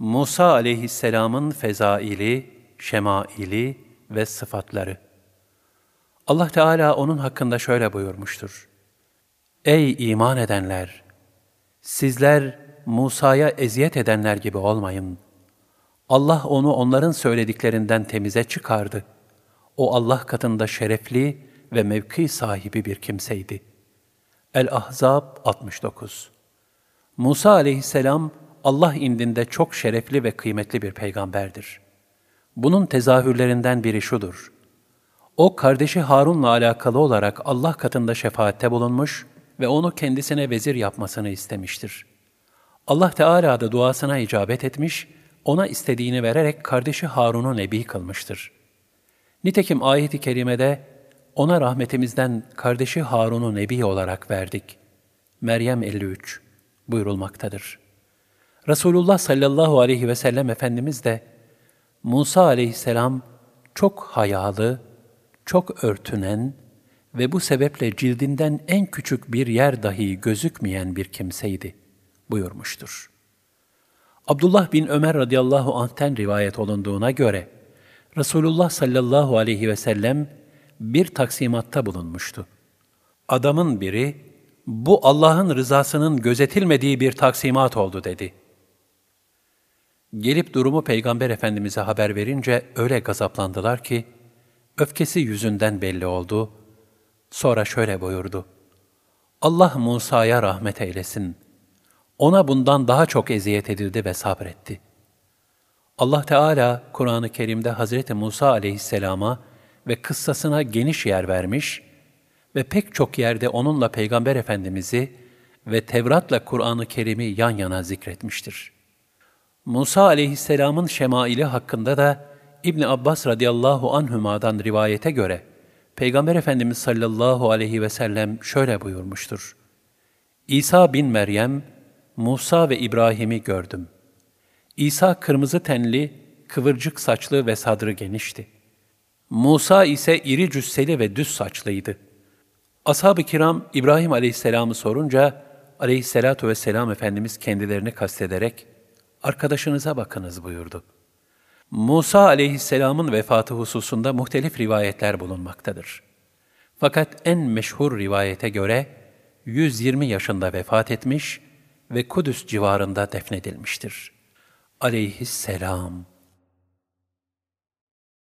Musa aleyhisselamın fezaili, şemaili ve sıfatları. Allah Teala onun hakkında şöyle buyurmuştur. Ey iman edenler! Sizler Musa'ya eziyet edenler gibi olmayın. Allah onu onların söylediklerinden temize çıkardı. O Allah katında şerefli ve mevki sahibi bir kimseydi. El-Ahzab 69 Musa aleyhisselam, Allah indinde çok şerefli ve kıymetli bir peygamberdir. Bunun tezahürlerinden biri şudur. O kardeşi Harun'la alakalı olarak Allah katında şefaatte bulunmuş ve onu kendisine vezir yapmasını istemiştir. Allah Teala da duasına icabet etmiş, ona istediğini vererek kardeşi Harun'u nebi kılmıştır. Nitekim ayet-i kerimede ona rahmetimizden kardeşi Harun'u nebi olarak verdik. Meryem 53 buyurulmaktadır. Resulullah sallallahu aleyhi ve sellem Efendimiz de Musa aleyhisselam çok hayalı, çok örtünen ve bu sebeple cildinden en küçük bir yer dahi gözükmeyen bir kimseydi buyurmuştur. Abdullah bin Ömer radıyallahu anh'ten rivayet olunduğuna göre Resulullah sallallahu aleyhi ve sellem bir taksimatta bulunmuştu. Adamın biri, bu Allah'ın rızasının gözetilmediği bir taksimat oldu dedi. Gelip durumu Peygamber Efendimiz'e haber verince öyle gazaplandılar ki, öfkesi yüzünden belli oldu. Sonra şöyle buyurdu. Allah Musa'ya rahmet eylesin. Ona bundan daha çok eziyet edildi ve sabretti. Allah Teala Kur'an-ı Kerim'de Hazreti Musa aleyhisselama ve kıssasına geniş yer vermiş ve pek çok yerde onunla Peygamber Efendimiz'i ve Tevrat'la Kur'an-ı Kerim'i yan yana zikretmiştir. Musa aleyhisselamın şemaili hakkında da İbn Abbas radıyallahu anhüma'dan rivayete göre Peygamber Efendimiz sallallahu aleyhi ve sellem şöyle buyurmuştur. İsa bin Meryem, Musa ve İbrahim'i gördüm. İsa kırmızı tenli, kıvırcık saçlı ve sadrı genişti. Musa ise iri cüsseli ve düz saçlıydı. Ashab-ı kiram İbrahim aleyhisselamı sorunca, aleyhisselatu vesselam Efendimiz kendilerini kastederek, arkadaşınıza bakınız buyurdu. Musa aleyhisselamın vefatı hususunda muhtelif rivayetler bulunmaktadır. Fakat en meşhur rivayete göre 120 yaşında vefat etmiş ve Kudüs civarında defnedilmiştir. Aleyhisselam